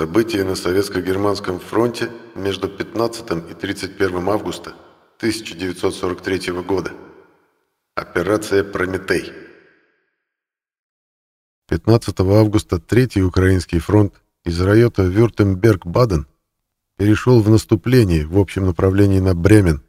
События на Советско-Германском фронте между 15 и 31 августа 1943 года. Операция «Прометей». 15 августа Третий Украинский фронт из района Вюртемберг-Баден перешел в наступление в общем направлении на Бремен.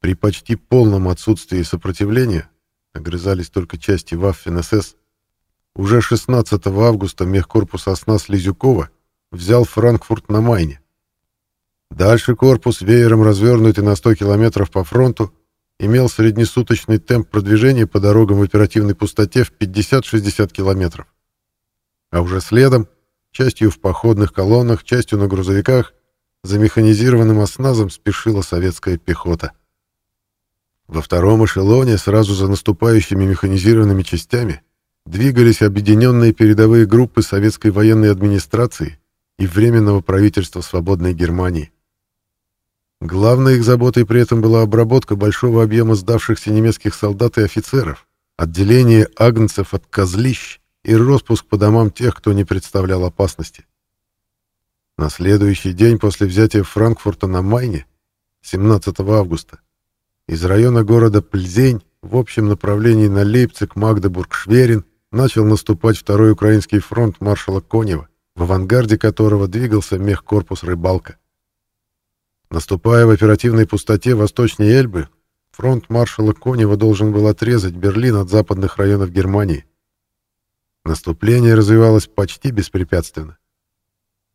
При почти полном отсутствии сопротивления, огрызались только части Ваффен-СС, уже 16 августа мехкорпус «Оснас» Лизюкова взял Франкфурт на Майне. Дальше корпус, веером развернутый на 100 километров по фронту, имел среднесуточный темп продвижения по дорогам в оперативной пустоте в 50-60 километров. А уже следом, частью в походных колоннах, частью на грузовиках, за механизированным осназом спешила советская пехота. Во втором эшелоне, сразу за наступающими механизированными частями, двигались объединенные передовые группы советской военной администрации и Временного правительства Свободной Германии. Главной их заботой при этом была обработка большого объема сдавшихся немецких солдат и офицеров, отделение агнцев от козлищ и распуск по домам тех, кто не представлял опасности. На следующий день после взятия Франкфурта на Майне, 17 августа, из района города Пльзень в общем направлении на Лейпциг, Магдебург, Шверин начал наступать второй украинский фронт маршала Конева, в авангарде которого двигался мехкорпус «Рыбалка». Наступая в оперативной пустоте восточнее Эльбы, фронт маршала Конева должен был отрезать Берлин от западных районов Германии. Наступление развивалось почти беспрепятственно.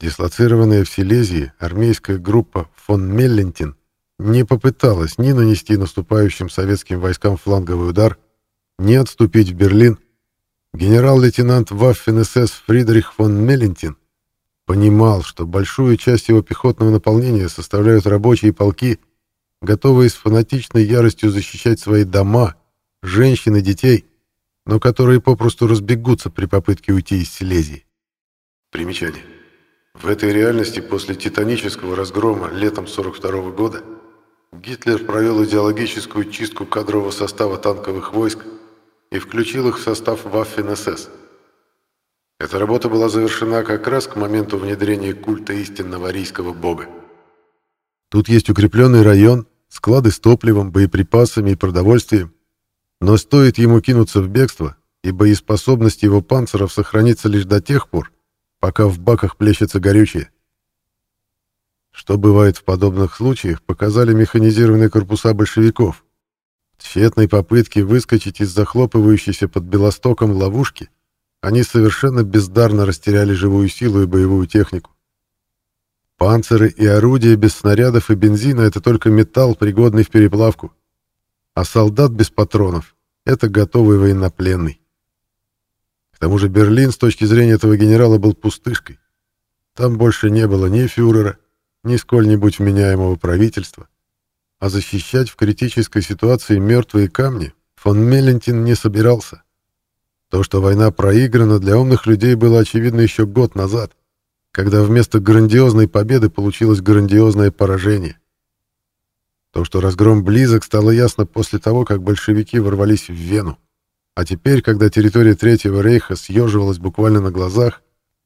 Дислоцированная в Силезии армейская группа фон Меллентин не попыталась ни нанести наступающим советским войскам фланговый удар, ни отступить в Берлин, Генерал-лейтенант Ваффен-СС Фридрих фон Меллентин понимал, что большую часть его пехотного наполнения составляют рабочие полки, готовые с фанатичной яростью защищать свои дома, женщин и детей, но которые попросту разбегутся при попытке уйти из Силезии. Примечание. В этой реальности после титанического разгрома летом 42 года Гитлер провел идеологическую чистку кадрового состава танковых войск и включил их в состав Waffen-СС. Эта работа была завершена как раз к моменту внедрения культа истинного арийского бога. Тут есть укрепленный район, склады с топливом, боеприпасами и продовольствием, но стоит ему кинуться в бегство, и боеспособность его панциров сохранится лишь до тех пор, пока в баках плещется горючее. Что бывает в подобных случаях, показали механизированные корпуса большевиков, тщетной попытке выскочить из захлопывающейся под Белостоком ловушки, они совершенно бездарно растеряли живую силу и боевую технику. Панциры и орудия без снарядов и бензина — это только металл, пригодный в переплавку. А солдат без патронов — это готовый военнопленный. К тому же Берлин с точки зрения этого генерала был пустышкой. Там больше не было ни фюрера, ни сколь-нибудь вменяемого правительства а защищать в критической ситуации мертвые камни фон Меллентин не собирался. То, что война проиграна, для умных людей было очевидно еще год назад, когда вместо грандиозной победы получилось грандиозное поражение. То, что разгром близок, стало ясно после того, как большевики ворвались в Вену. А теперь, когда территория Третьего рейха съеживалась буквально на глазах,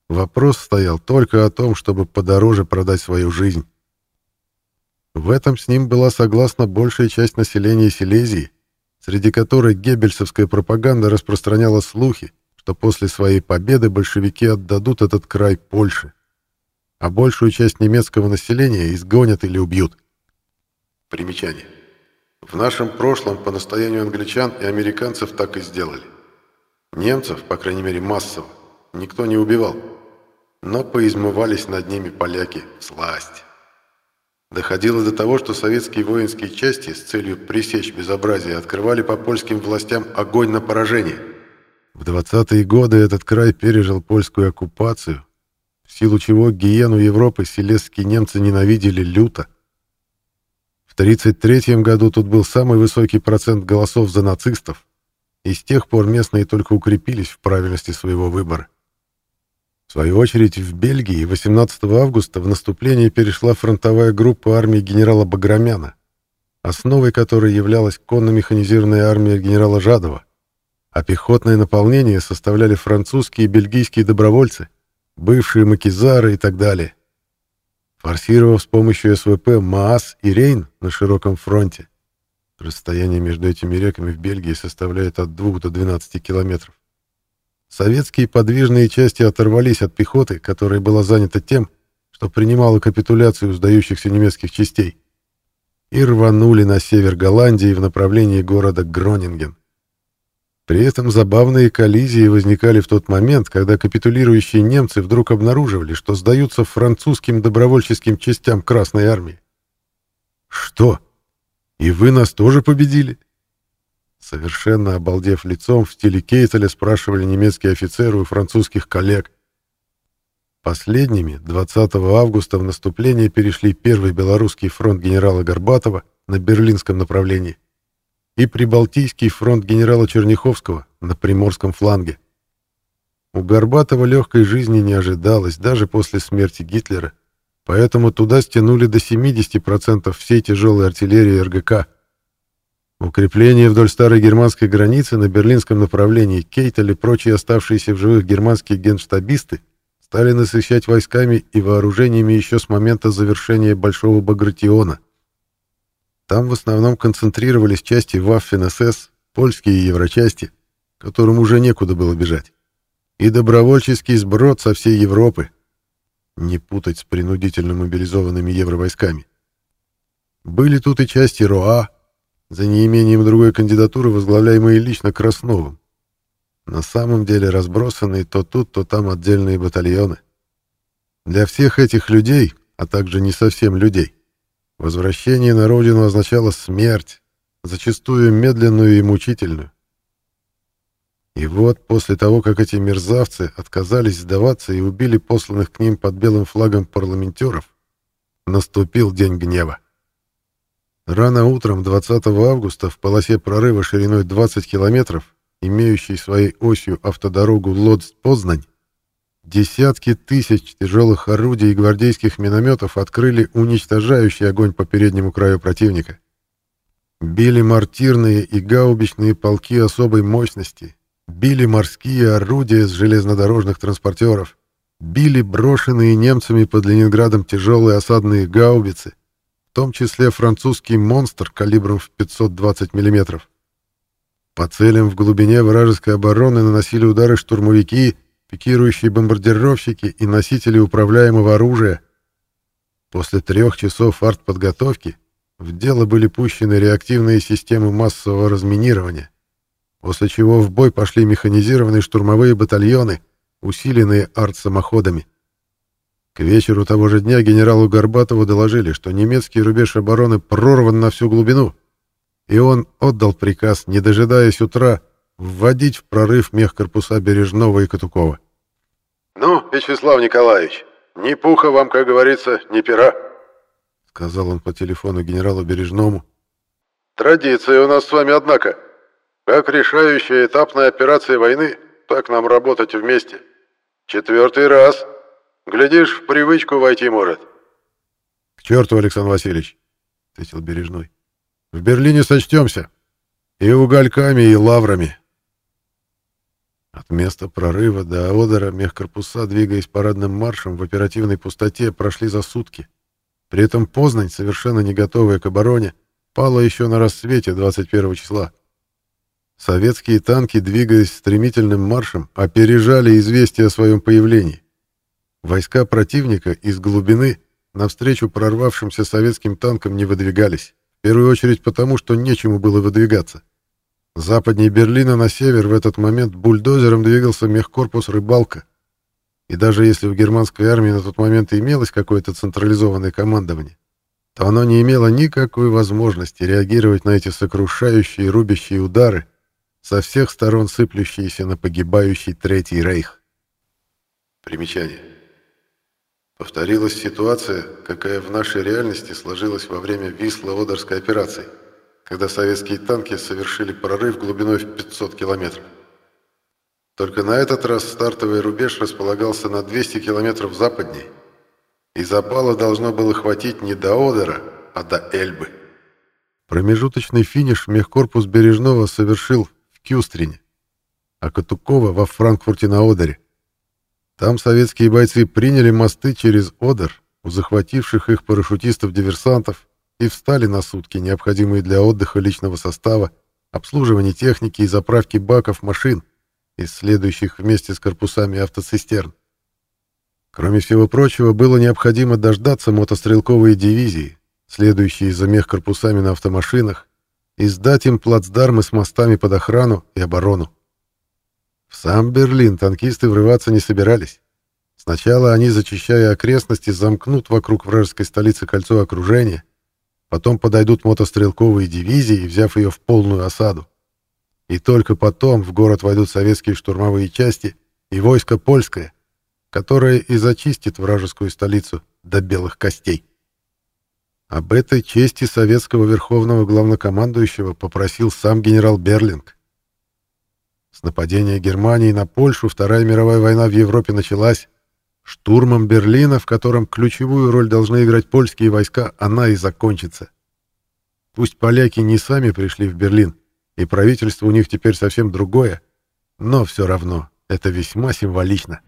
вопрос стоял только о том, чтобы подороже продать свою жизнь. В этом с ним была согласна большая часть населения Силезии, среди которой геббельсовская пропаганда распространяла слухи, что после своей победы большевики отдадут этот край Польше, а большую часть немецкого населения изгонят или убьют. Примечание. В нашем прошлом по настоянию англичан и американцев так и сделали. Немцев, по крайней мере массово, никто не убивал, но поизмывались над ними поляки в сласть. Доходило до того, что советские воинские части с целью пресечь безобразие открывали по польским властям огонь на поражение. В 20-е годы этот край пережил польскую оккупацию, в силу чего гиену Европы селезские немцы ненавидели люто. В 1933 году тут был самый высокий процент голосов за нацистов, и с тех пор местные только укрепились в правильности своего выбора. В свою очередь, в Бельгии 18 августа в наступление перешла фронтовая группа армии генерала Баграмяна, основой которой являлась конно-механизированная армия генерала Жадова, а пехотное наполнение составляли французские и бельгийские добровольцы, бывшие макизары и так далее. Форсировав с помощью СВП Маас и Рейн на широком фронте, расстояние между этими реками в Бельгии составляет от 2 до 12 километров, советские подвижные части оторвались от пехоты, которая была занята тем, что принимала капитуляцию сдающихся немецких частей, и рванули на север Голландии в направлении города Гронинген. При этом забавные коллизии возникали в тот момент, когда капитулирующие немцы вдруг обнаруживали, что сдаются французским добровольческим частям Красной Армии. «Что? И вы нас тоже победили?» Совершенно обалдев лицом, в стиле Кейтеля спрашивали немецкие офицеры у французских коллег. Последними 20 августа в наступление перешли Первый Белорусский фронт генерала Горбатова на Берлинском направлении и Прибалтийский фронт генерала Черняховского на Приморском фланге. У Горбатова легкой жизни не ожидалось даже после смерти Гитлера, поэтому туда стянули до 70% всей тяжелой артиллерии РГК. Укрепления вдоль старой германской границы на берлинском направлении Кейтель и прочие оставшиеся в живых германские генштабисты стали насыщать войсками и вооружениями еще с момента завершения Большого Багратиона – там в основном концентрировались части Waffen-СС, польские и еврочасти, которым уже некуда было бежать, и добровольческий сброд со всей Европы, не путать с принудительно мобилизованными евровойсками. Были тут и части РОА, за неимением другой кандидатуры, возглавляемые лично Красновым. На самом деле разбросанные то тут, то там отдельные батальоны. Для всех этих людей, а также не совсем людей, Возвращение на родину означало смерть, зачастую медленную и мучительную. И вот после того, как эти мерзавцы отказались сдаваться и убили посланных к ним под белым флагом парламентеров, наступил день гнева. Рано утром 20 августа в полосе прорыва шириной 20 километров, имеющей своей осью автодорогу Лодз-Познань, Десятки тысяч тяжелых орудий и гвардейских минометов открыли уничтожающий огонь по переднему краю противника. Били мортирные и гаубичные полки особой мощности, били морские орудия с железнодорожных транспортеров, били брошенные немцами под Ленинградом тяжелые осадные гаубицы, том числе французский «Монстр» калибром в 520 мм. По целям в глубине вражеской обороны наносили удары штурмовики пикирующие бомбардировщики и носители управляемого оружия. После трех часов артподготовки в дело были пущены реактивные системы массового разминирования, после чего в бой пошли механизированные штурмовые батальоны, усиленные артсамоходами. К вечеру того же дня генералу Горбатову доложили, что немецкий рубеж обороны прорван на всю глубину, и он отдал приказ, не дожидаясь утра, вводить в прорыв мехкорпуса Бережного и Катукова. «Ну, Вячеслав Николаевич, ни пуха вам, как говорится, ни пера», — сказал он по телефону генералу Бережному. «Традиция у нас с вами, однако. Как решающая этапная операция войны, так нам работать вместе. Четвертый раз. Глядишь, в привычку войти может». «К черту, Александр Васильевич», — ответил Бережной. «В Берлине сочтемся. И угольками, и лаврами. От места прорыва до Одера мехкорпуса, двигаясь парадным маршем в оперативной пустоте, прошли за сутки. При этом Познань, совершенно не готовая к обороне, пала еще на рассвете 21 числа. Советские танки, двигаясь стремительным маршем, опережали известие о своем появлении. Войска противника из глубины навстречу прорвавшимся советским танкам не выдвигались, в первую очередь потому, что нечему было выдвигаться. Западнее Берлина на север в этот момент бульдозером двигался мехкорпус «Рыбалка». И даже если в германской армии на тот момент имелось какое-то централизованное командование, то оно не имело никакой возможности реагировать на эти сокрушающие и рубящие удары, со всех сторон сыплющиеся на погибающий Третий Рейх. Примечание. Повторилась ситуация, какая в нашей реальности сложилась во время Висло-Одерской операции – когда советские танки совершили прорыв глубиной в 500 километров. Только на этот раз стартовый рубеж располагался на 200 километров западнее, и запала должно было хватить не до Одера, а до Эльбы. Промежуточный финиш мехкорпус Бережного совершил в Кюстрине, а Катукова во Франкфурте на Одере. Там советские бойцы приняли мосты через Одер у захвативших их парашютистов-диверсантов и встали на сутки, необходимые для отдыха личного состава, обслуживания техники и заправки баков машин, исследующих вместе с корпусами автоцистерн. Кроме всего прочего, было необходимо дождаться мотострелковые дивизии, следующие за мехкорпусами на автомашинах, и сдать им плацдармы с мостами под охрану и оборону. В сам Берлин танкисты врываться не собирались. Сначала они, зачищая окрестности, замкнут вокруг вражеской столицы кольцо окружения, потом подойдут мотострелковые дивизии, взяв ее в полную осаду. И только потом в город войдут советские штурмовые части и войско польское, которое и зачистит вражескую столицу до белых костей. Об этой чести советского верховного главнокомандующего попросил сам генерал Берлинг. С нападения Германии на Польшу Вторая мировая война в Европе началась. Штурмом Берлина, в котором ключевую роль должны играть польские войска, она и закончится. Пусть поляки не сами пришли в Берлин, и правительство у них теперь совсем другое, но все равно это весьма символично.